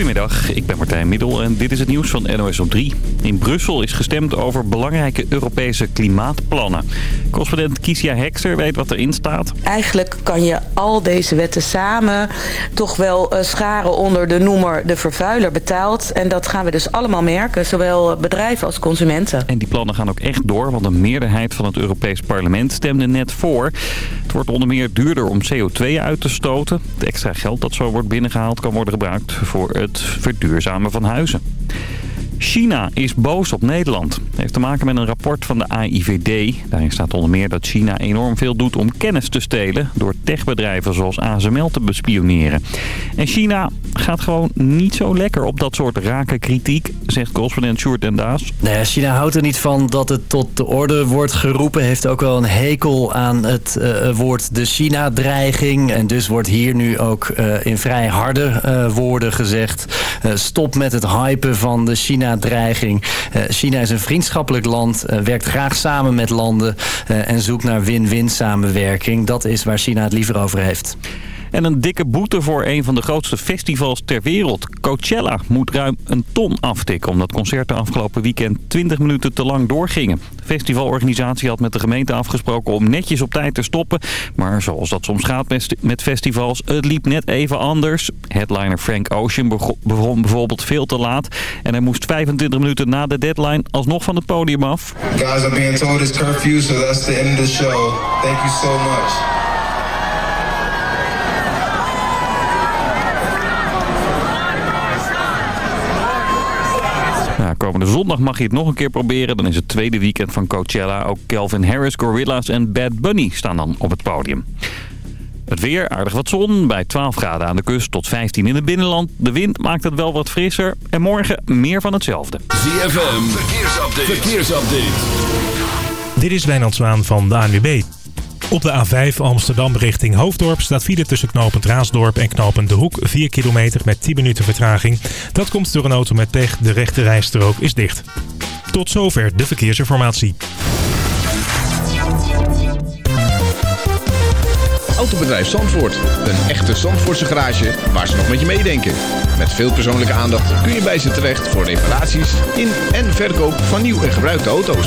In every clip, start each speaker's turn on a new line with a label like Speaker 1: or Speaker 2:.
Speaker 1: Goedemiddag, ik ben Martijn Middel en dit is het nieuws van NOS op 3. In Brussel is gestemd over belangrijke Europese klimaatplannen. Correspondent Kiesja Hekster weet wat erin staat.
Speaker 2: Eigenlijk kan je al deze wetten samen toch wel eh, scharen onder de noemer de vervuiler betaalt. En dat gaan we dus allemaal merken, zowel bedrijven als consumenten.
Speaker 1: En die plannen gaan ook echt door, want een meerderheid van het Europees Parlement stemde net voor. Het wordt onder meer duurder om CO2 uit te stoten. Het extra geld dat zo wordt binnengehaald kan worden gebruikt voor het verduurzamen van huizen. China is boos op Nederland. Het heeft te maken met een rapport van de AIVD. Daarin staat onder meer dat China enorm veel doet om kennis te stelen... door techbedrijven zoals ASML te bespioneren. En China gaat gewoon niet zo lekker op dat soort rake kritiek... zegt correspondent Sjoerd en Daas.
Speaker 3: Nee, China houdt er niet van dat het tot de orde wordt geroepen. Heeft ook wel een hekel aan het uh, woord de China-dreiging. En dus wordt hier nu ook uh, in vrij harde woorden gezegd... stop met het hypen van de China dreiging China is een vriendschappelijk land, werkt graag samen met landen en zoekt naar win-win samenwerking. Dat is waar China het liever over heeft.
Speaker 1: En een dikke boete voor een van de grootste festivals ter wereld. Coachella moet ruim een ton aftikken... omdat concerten afgelopen weekend 20 minuten te lang doorgingen. De festivalorganisatie had met de gemeente afgesproken om netjes op tijd te stoppen. Maar zoals dat soms gaat met festivals, het liep net even anders. Headliner Frank Ocean begon bijvoorbeeld veel te laat. En hij moest 25 minuten na de deadline alsnog van het podium af.
Speaker 4: Guys, I'm being curfew, so that's the end of the show. Thank you so much.
Speaker 1: Komende zondag mag je het nog een keer proberen. Dan is het tweede weekend van Coachella. Ook Calvin Harris, Gorillaz en Bad Bunny staan dan op het podium. Het weer, aardig wat zon, bij 12 graden aan de kust tot 15 in het binnenland. De wind maakt het wel wat frisser en morgen meer van hetzelfde.
Speaker 5: ZFM, verkeersupdate. verkeersupdate.
Speaker 6: Dit is Wijnand Zwaan van de ANWB. Op de A5 Amsterdam richting Hoofddorp staat file tussen knooppunt Raasdorp en knooppunt De Hoek. 4 kilometer met 10 minuten vertraging. Dat komt door een auto met pech. De rechte rijstrook is dicht. Tot zover de verkeersinformatie.
Speaker 7: Autobedrijf Zandvoort. Een echte Zandvoortse garage waar ze nog met je meedenken. Met veel persoonlijke aandacht kun je bij ze terecht voor reparaties in en verkoop van nieuw en gebruikte auto's.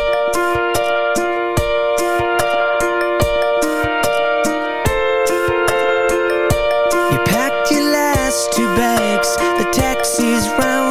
Speaker 8: The
Speaker 9: taxi's round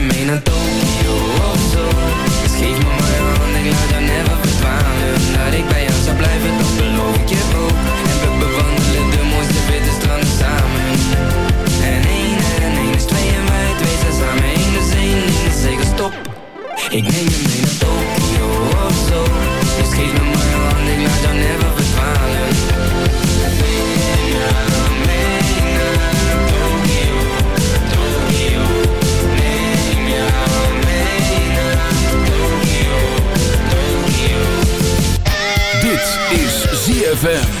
Speaker 9: Ik neem je mee naar Tokio of oh zo Dus geef me maar je hand, ik laat jou never verdwalen
Speaker 5: Dit is ZFM.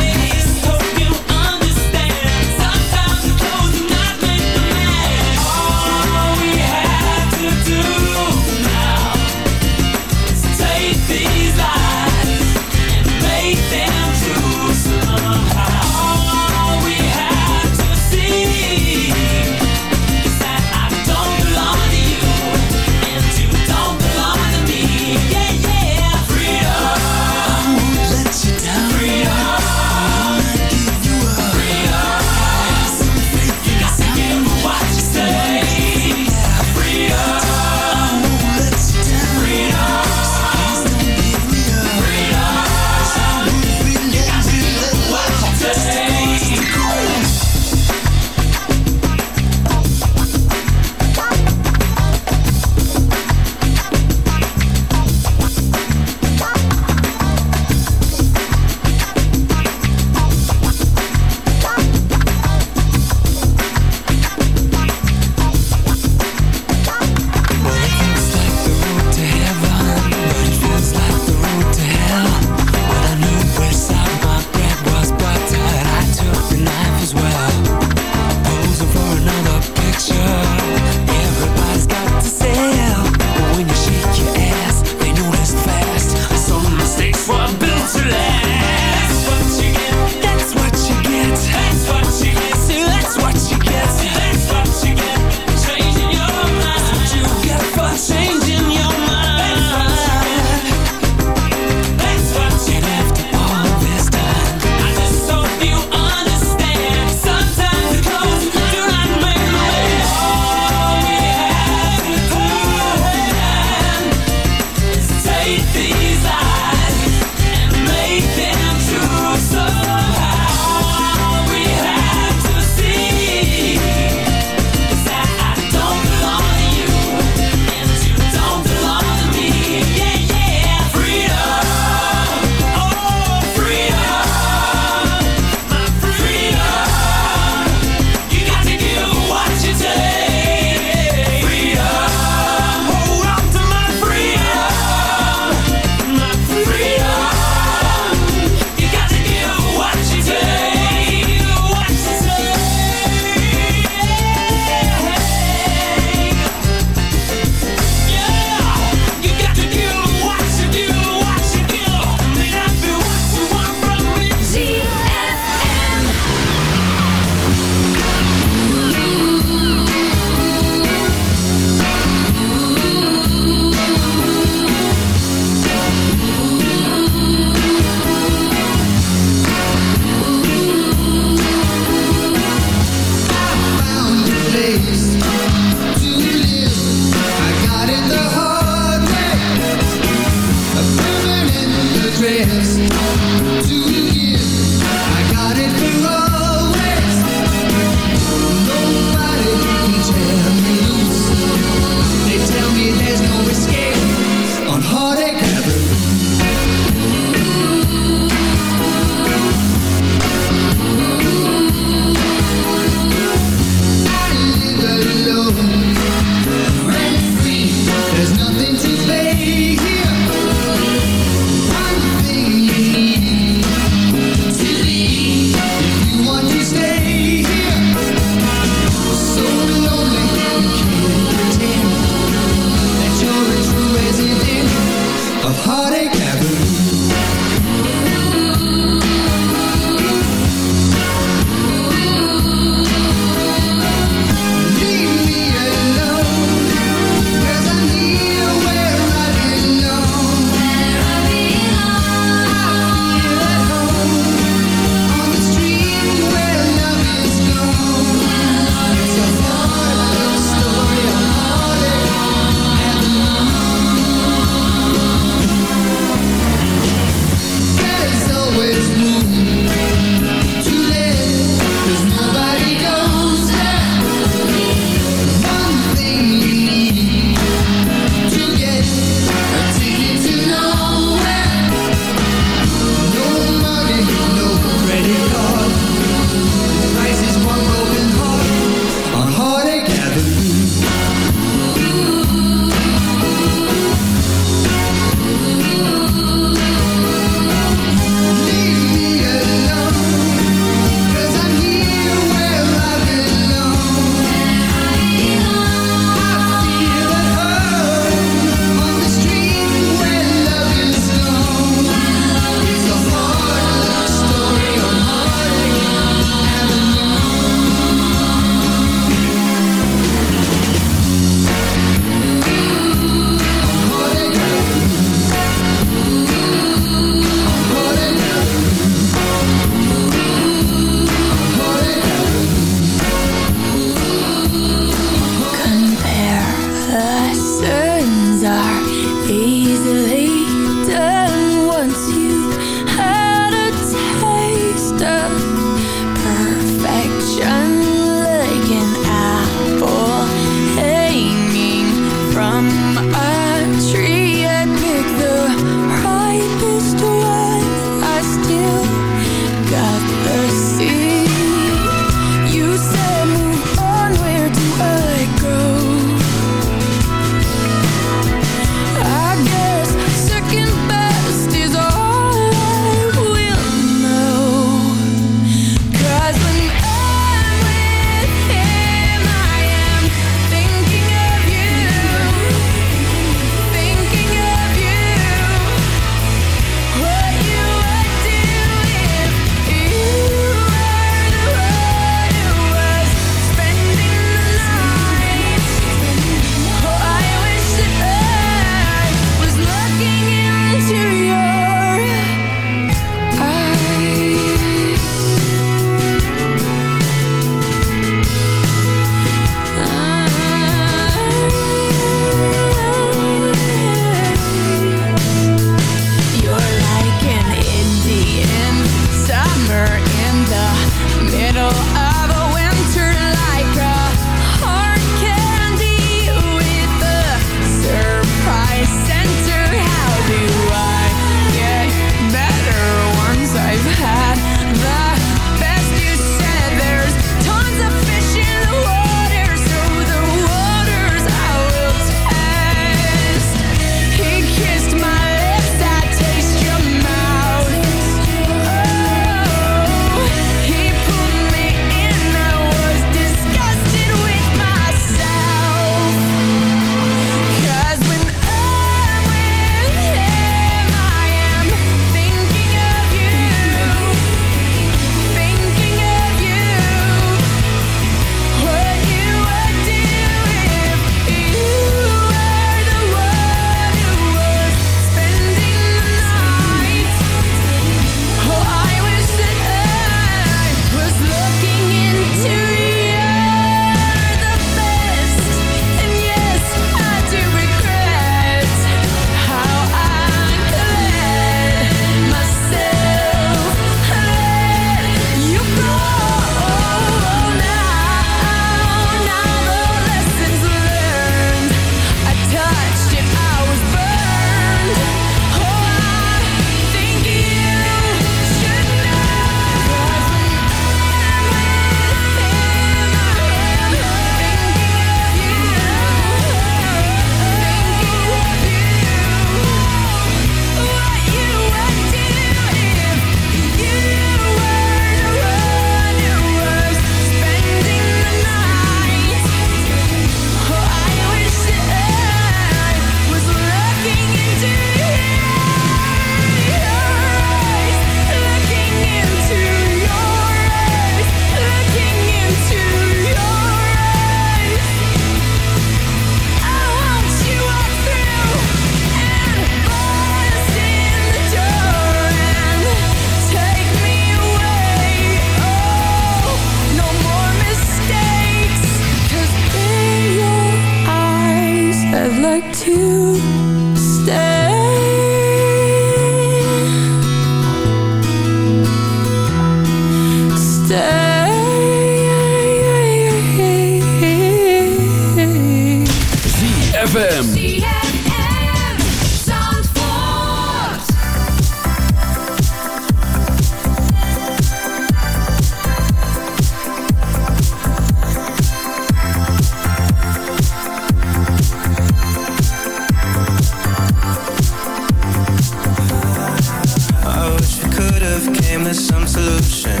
Speaker 10: to some solution.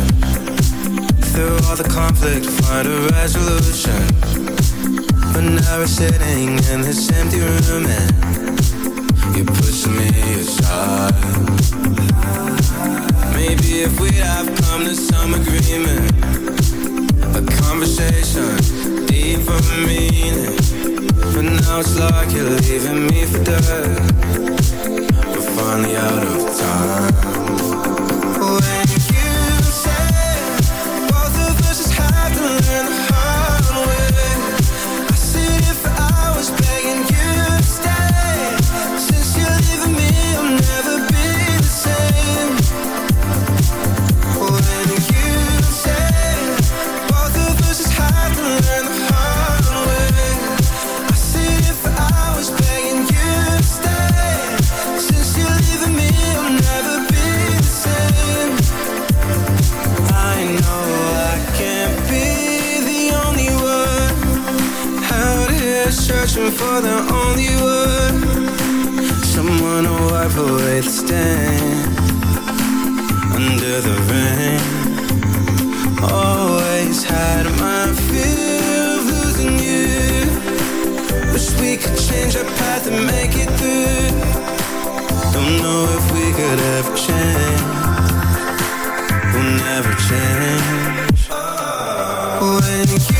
Speaker 10: Through all the conflict, find a resolution. But now we're sitting in this empty room and you're pushing me aside. Maybe if we'd have come to some agreement, a conversation deeper meaning. But now it's like you're leaving me for dead. We're finally out of time away. Stain under the rain. Always had my fear of losing you. Wish we could change our path and make it through. Don't know if we could ever change. We'll never change. When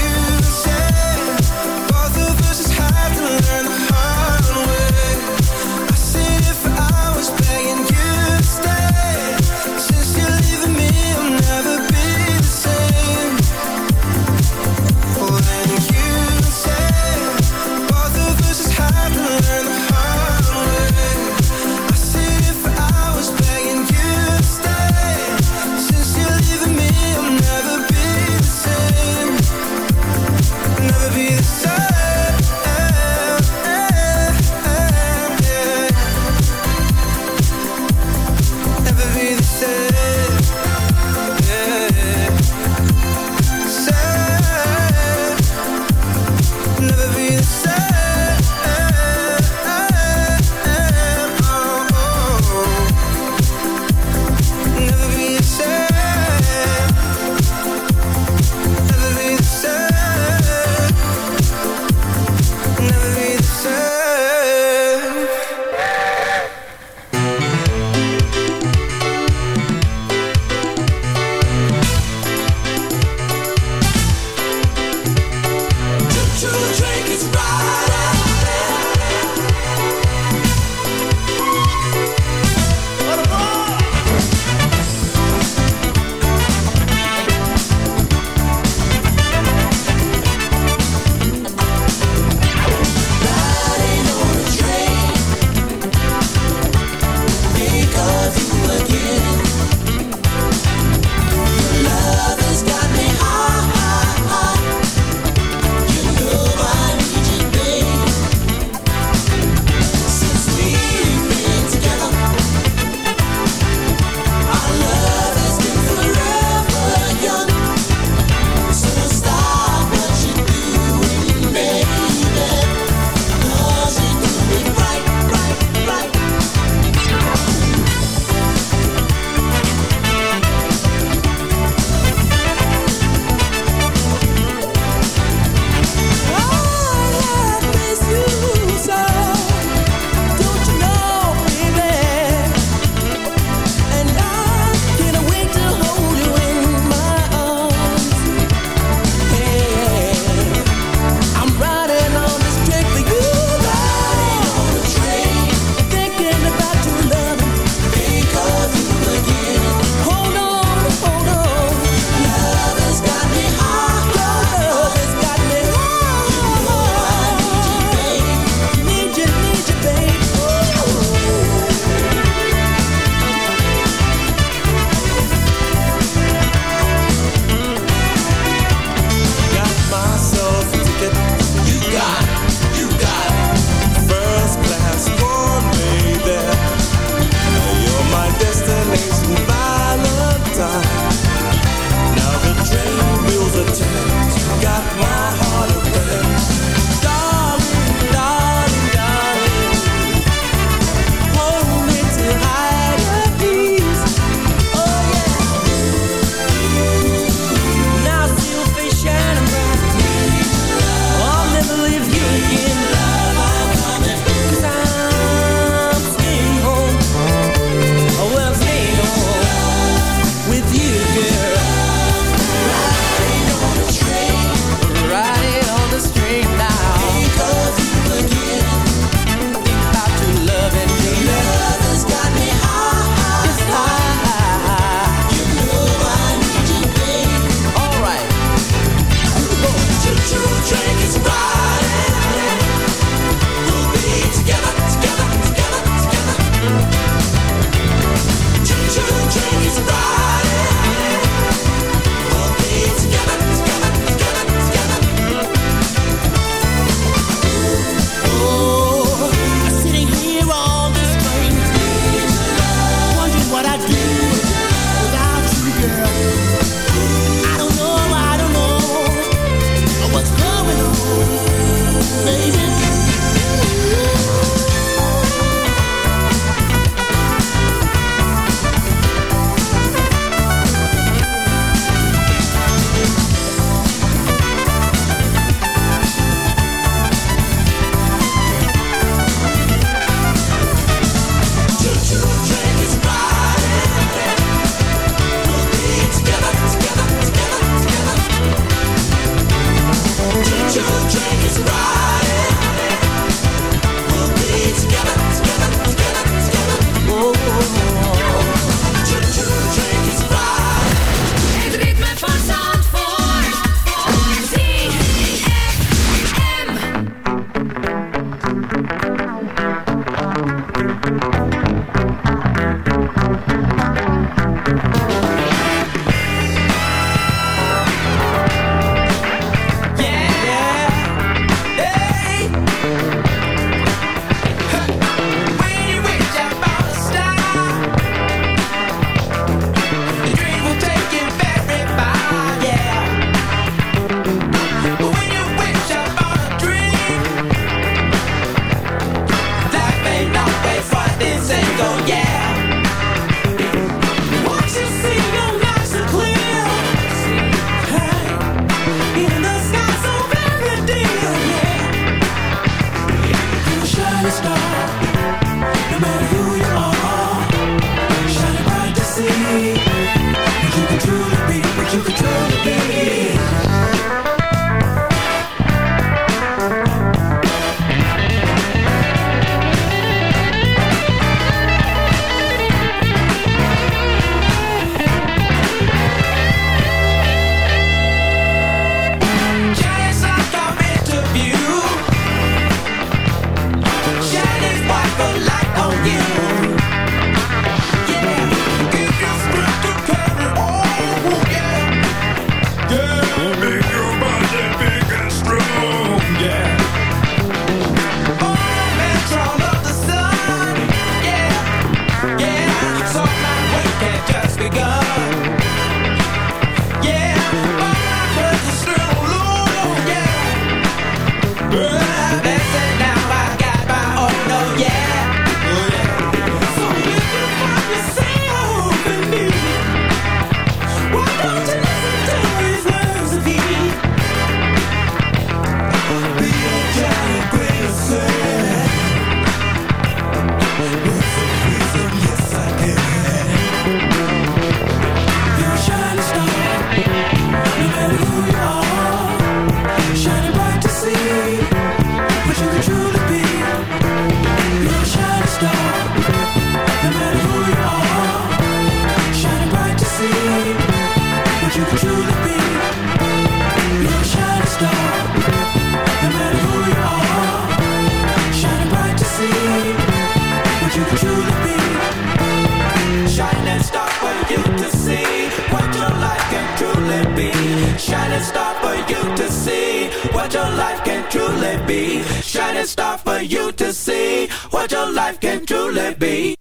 Speaker 11: what your life can truly be. Shining star for you to see what your life can truly be.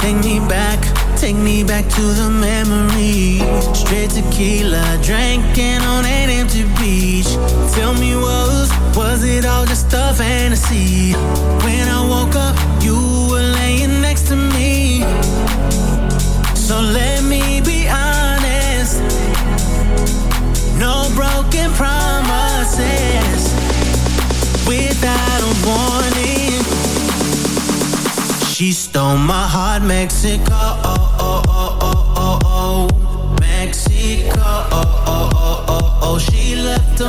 Speaker 12: Take me back, take me back to the memory. Straight tequila, drinking on an empty beach. Tell me, was was it all just a fantasy? on my heart, Mexico. Oh, oh, oh, oh, oh, oh. Mexico. Oh, oh, oh, oh, oh. She left a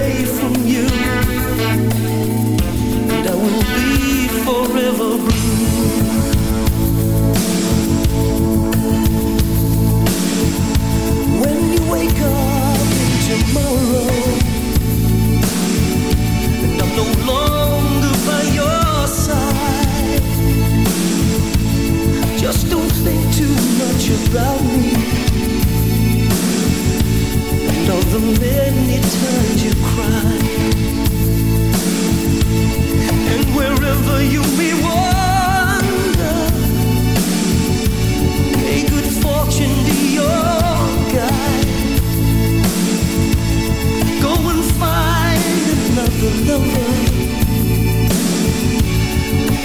Speaker 11: many times you And wherever you may wander May good fortune be your guide. Go and find another lover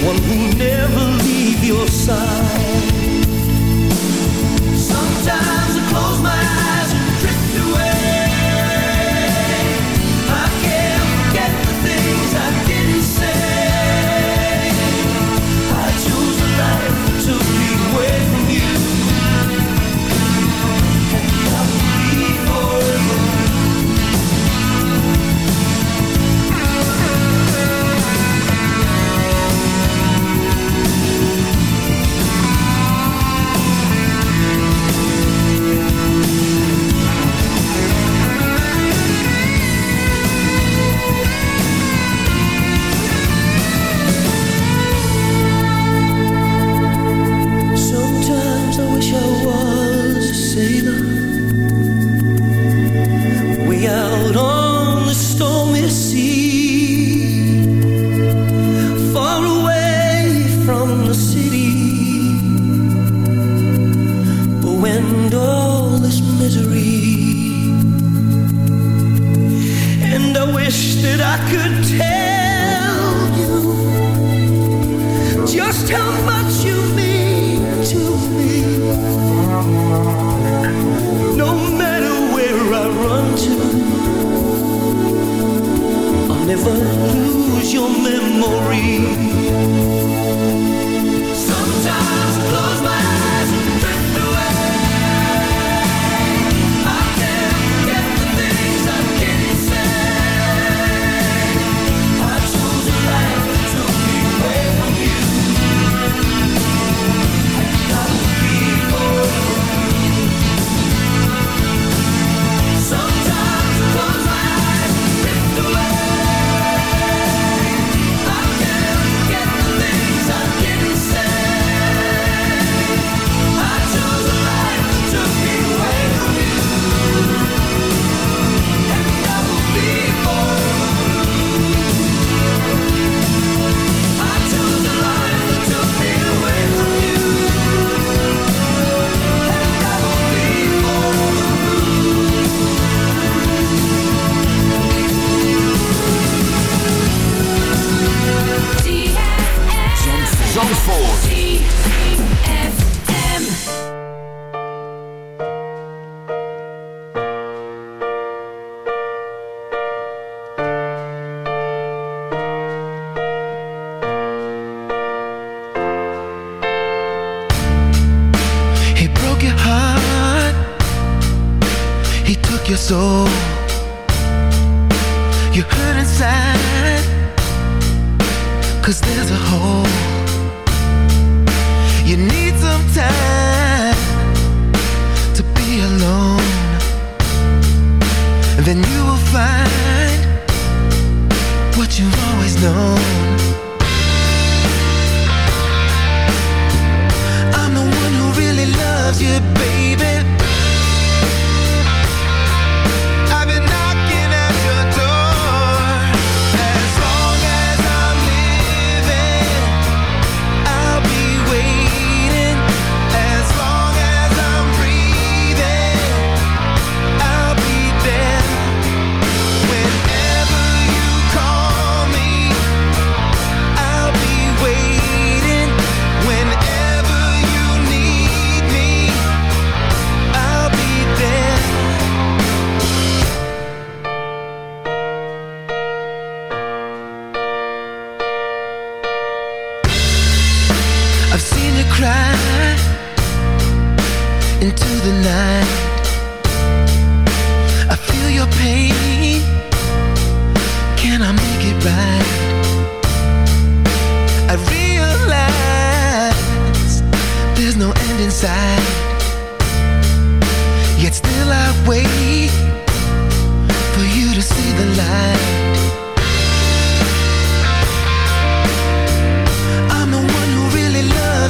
Speaker 11: One who'll never leave your side.
Speaker 13: So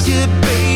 Speaker 13: you, baby.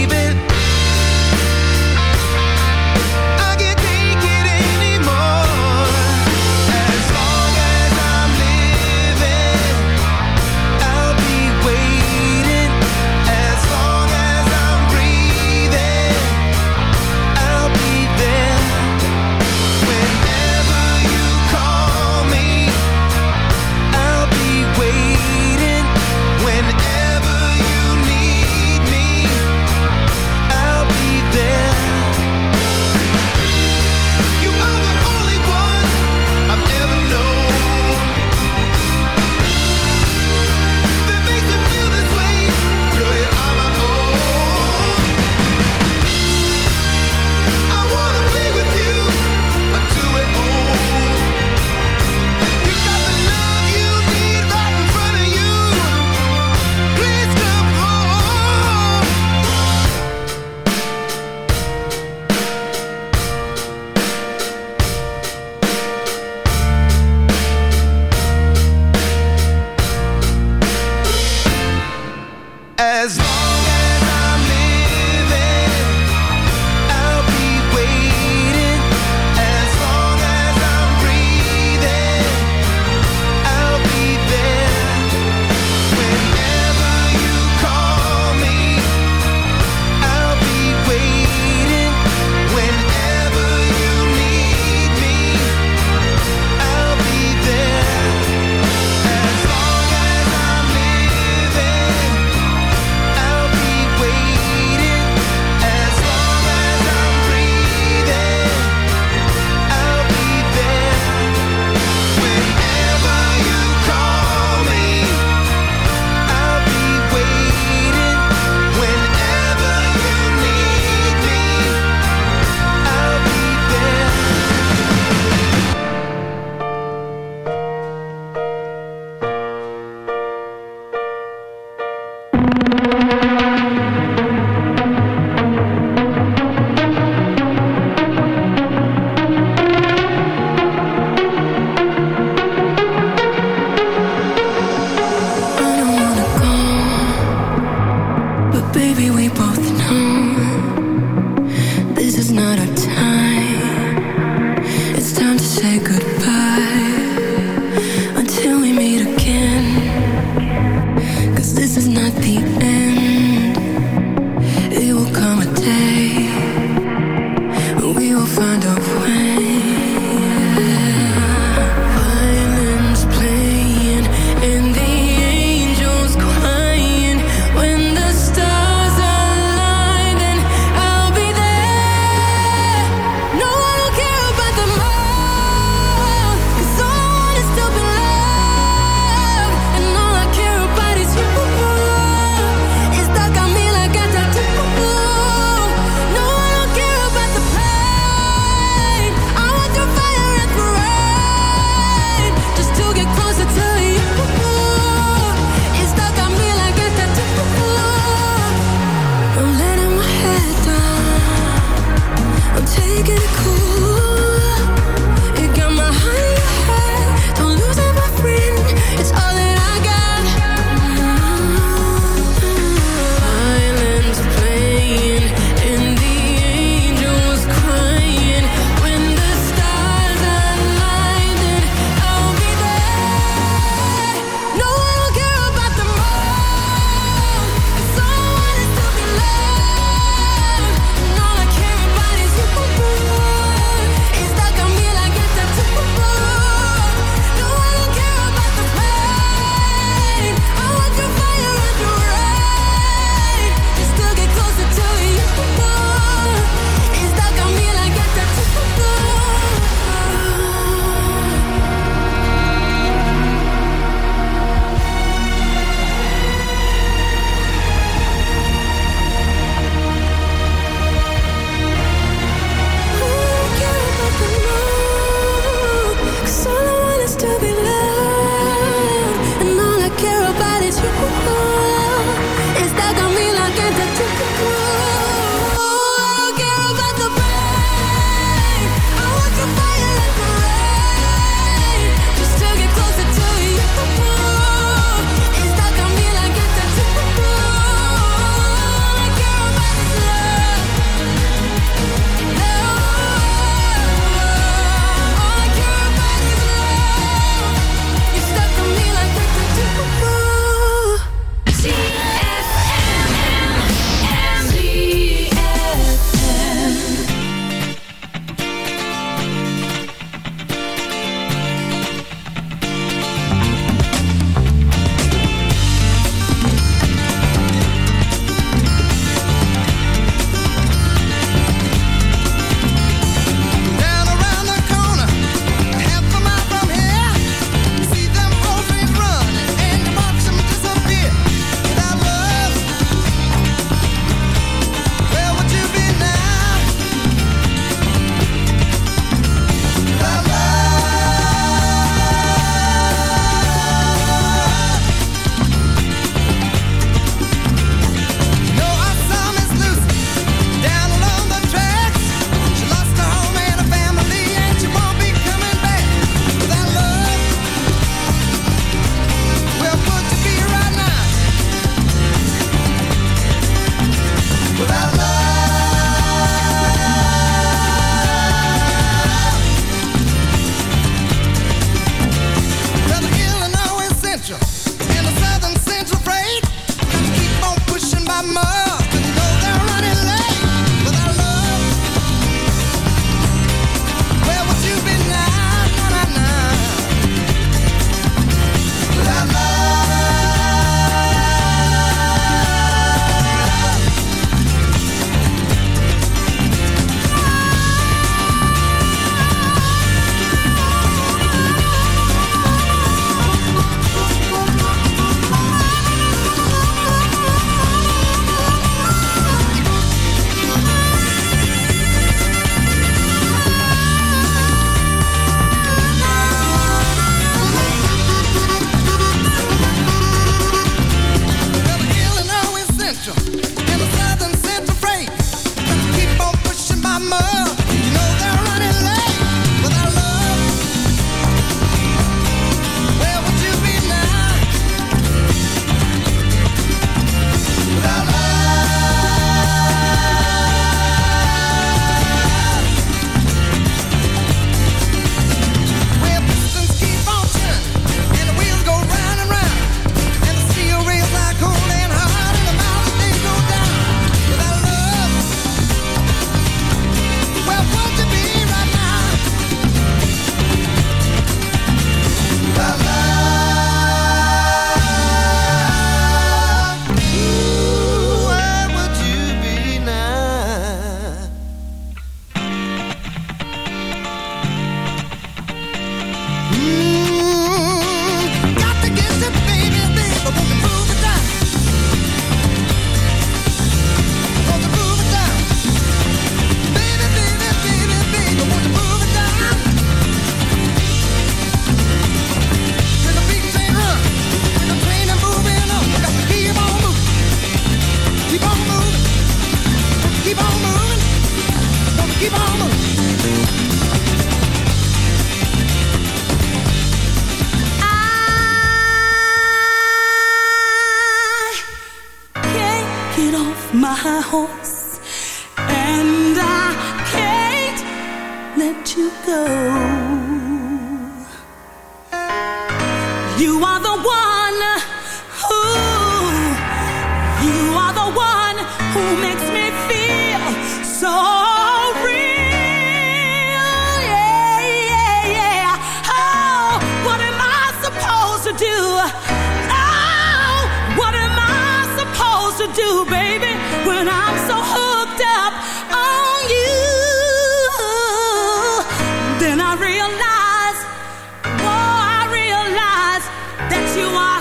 Speaker 13: You are